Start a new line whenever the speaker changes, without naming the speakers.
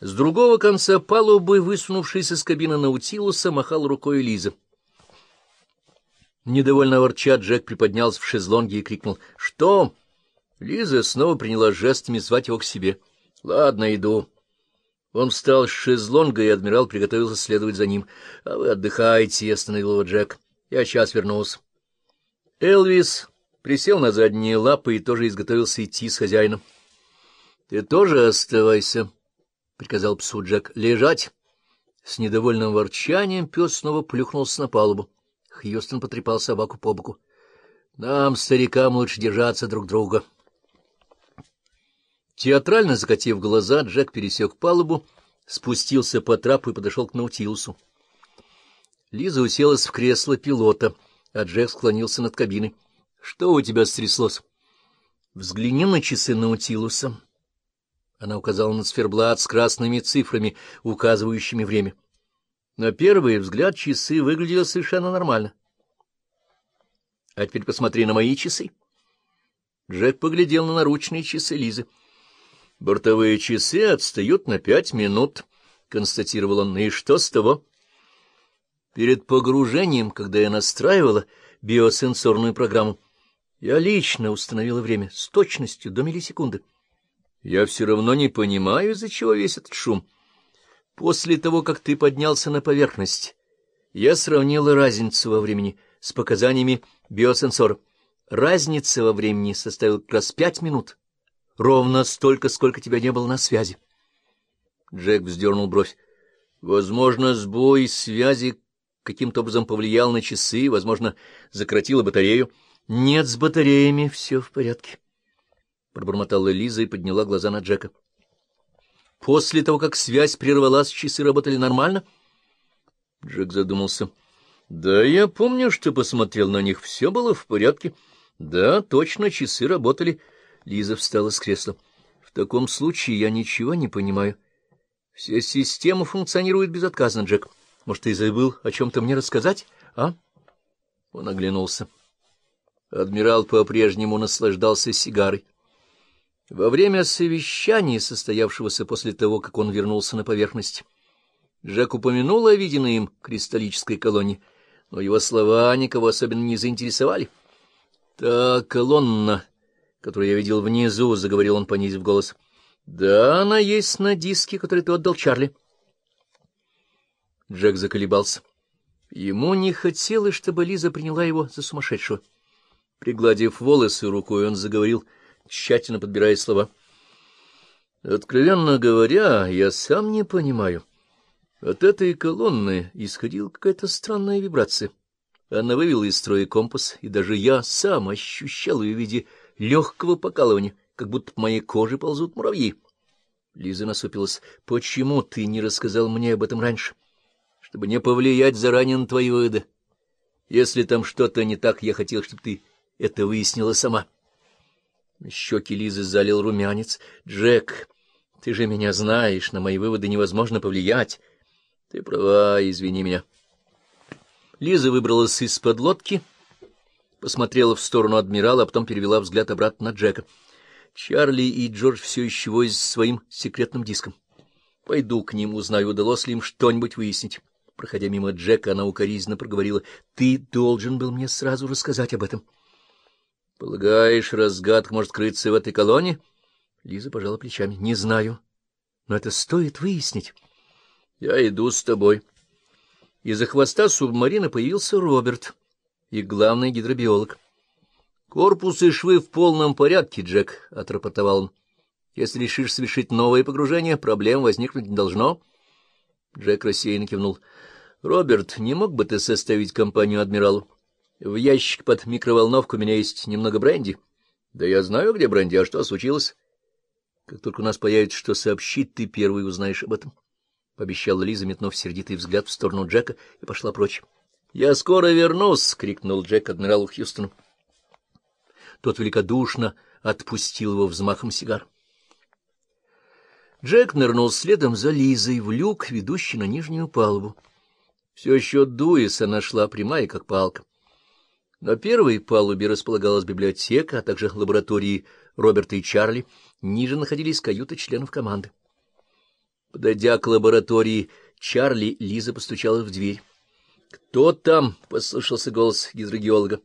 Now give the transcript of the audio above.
С другого конца палубы, высунувшись из кабины Наутилуса, махал рукой Лиза. Недовольно ворча, Джек приподнялся в шезлонге и крикнул «Что?». Лиза снова приняла жестами звать его к себе. — Ладно, иду. Он встал с шезлонга, и адмирал приготовился следовать за ним. — А вы отдыхайте, — остановил его Джек. — Я сейчас вернулся. Элвис присел на задние лапы и тоже изготовился идти с хозяином. — Ты тоже оставайся, — приказал псу Джек. — Лежать. С недовольным ворчанием пес снова плюхнулся на палубу. Хьюстон потрепал собаку по боку. — Нам, старикам, лучше держаться друг друга. — Театрально закатив глаза, Джек пересек палубу, спустился по трапу и подошел к Наутилусу. Лиза уселась в кресло пилота, а Джек склонился над кабиной. — Что у тебя стряслось? — Взгляни на часы Наутилуса. Она указала на циферблат с красными цифрами, указывающими время. На первый взгляд часы выглядели совершенно нормально. — А теперь посмотри на мои часы. Джек поглядел на наручные часы Лизы. Бортовые часы отстают на пять минут, — констатировал он. И что с того? Перед погружением, когда я настраивала биосенсорную программу, я лично установила время с точностью до миллисекунды. Я все равно не понимаю, из-за чего весь этот шум. После того, как ты поднялся на поверхность, я сравнила разницу во времени с показаниями биосенсора. Разница во времени составила как раз пять минут. Ровно столько, сколько тебя не было на связи. Джек вздернул бровь. Возможно, сбой связи каким-то образом повлиял на часы, возможно, закоротила батарею. Нет, с батареями все в порядке. Пробормотала Лиза и подняла глаза на Джека. После того, как связь прервалась, часы работали нормально? Джек задумался. Да, я помню, что посмотрел на них. Все было в порядке. Да, точно, часы работали Лиза встала с кресла. — В таком случае я ничего не понимаю. Вся система функционирует безотказно, Джек. Может, ты забыл о чем-то мне рассказать, а? Он оглянулся. Адмирал по-прежнему наслаждался сигарой. Во время совещания, состоявшегося после того, как он вернулся на поверхность, Джек упомянул о виденной им кристаллической колонне, но его слова никого особенно не заинтересовали. — Та колонна которую я видел внизу, — заговорил он, понизив голос. — Да, она есть на диске, который ты отдал Чарли. Джек заколебался. Ему не хотелось, чтобы Лиза приняла его за сумасшедшего. Пригладив волосы рукой, он заговорил, тщательно подбирая слова. — Откровенно говоря, я сам не понимаю. От этой колонны исходила какая-то странная вибрация. Она вывела из строя компас, и даже я сам ощущал ее в виде легкого покалывания, как будто по моей коже ползут муравьи. Лиза насупилась. — Почему ты не рассказал мне об этом раньше? — Чтобы не повлиять заранее на твои выводы. Если там что-то не так, я хотел, чтобы ты это выяснила сама. Щеки Лизы залил румянец. — Джек, ты же меня знаешь, на мои выводы невозможно повлиять. Ты права, извини меня. Лиза выбралась из-под лодки посмотрела в сторону адмирала, а потом перевела взгляд обратно на Джека. Чарли и Джордж все еще возятся своим секретным диском. Пойду к ним, узнаю, удалось ли им что-нибудь выяснить. Проходя мимо Джека, она укоризненно проговорила. — Ты должен был мне сразу рассказать об этом. — Полагаешь, разгадка может скрыться в этой колонии? Лиза пожала плечами. — Не знаю. Но это стоит выяснить. — Я иду с тобой. Из-за хвоста субмарины появился Роберт и главный гидробиолог. — Корпус и швы в полном порядке, Джек, — отрапортовал он. — Если решишь совершить новое погружение, проблем возникнуть не должно. Джек рассеянно кивнул. — Роберт, не мог бы ты составить компанию адмиралу? В ящик под микроволновку у меня есть немного бренди. — Да я знаю, где бренди, а что случилось? — Как только у нас появится что сообщить, ты первый узнаешь об этом. — пообещала Лиза, метнув сердитый взгляд в сторону Джека, и пошла прочь. — Я скоро вернусь! — крикнул Джек адмиралу Хьюстону. Тот великодушно отпустил его взмахом сигар. Джек нырнул следом за Лизой в люк, ведущий на нижнюю палубу. Все еще дуясь, она шла прямая, как палка. На первой палубе располагалась библиотека, а также лаборатории Роберта и Чарли. Ниже находились каюты членов команды. Подойдя к лаборатории Чарли, Лиза постучала в дверь. — Кто там? — послышался голос гидрогеолога.